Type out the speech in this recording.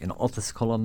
in Otis Column